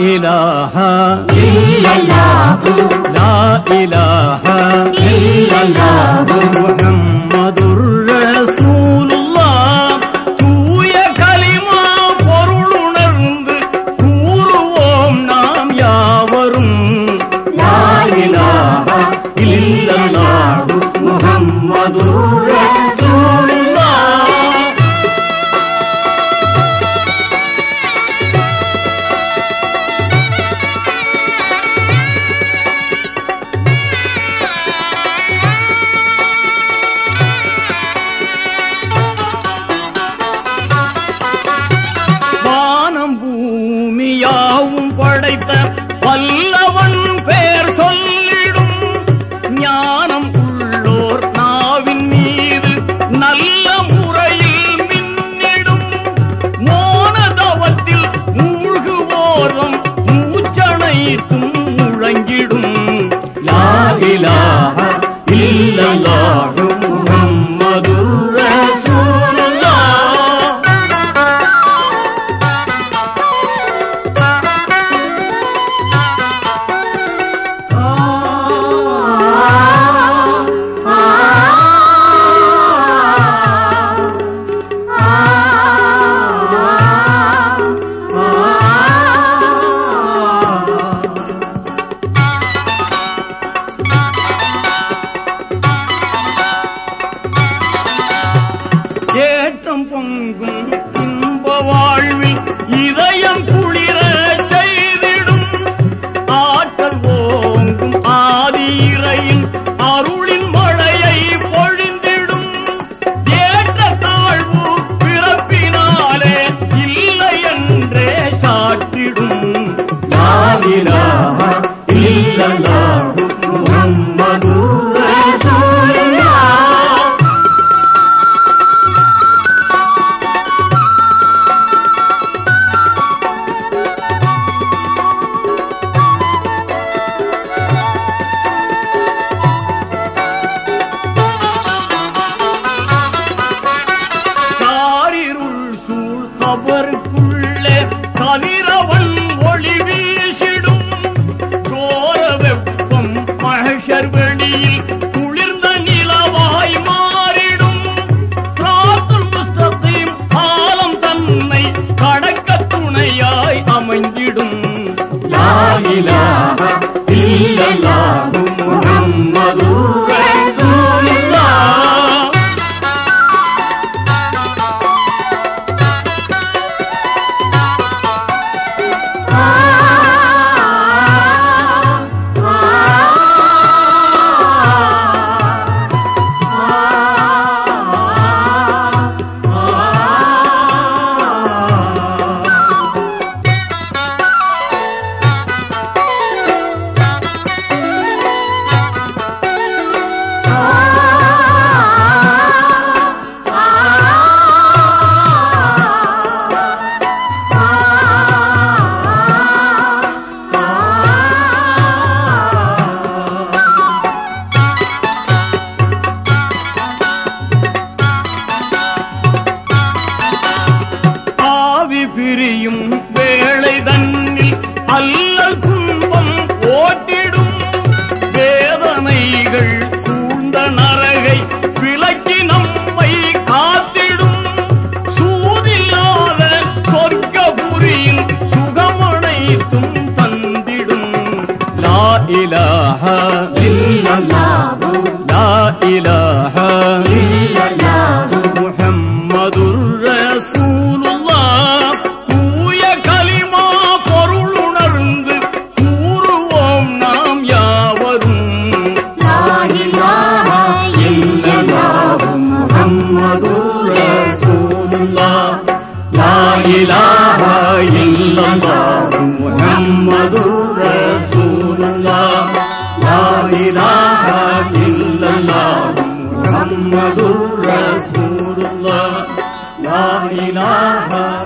إله إلا الله لا إله إلا الله محمد رسول الله தூய ஏற்றம் பொங்கும் இன்ப வாழ்வில் இதயம் குளிர செய்திடும். ஆற்றல் ஓங்கும் ஆதி இறையின் அருளின் மழையை பொழிந்திடும். ஏற்ற தாழ்வு பிறப்பினாலே இல்லை என்றே சாட்டிடும் நாளிலா Lord. aha Rasulullah La ilaha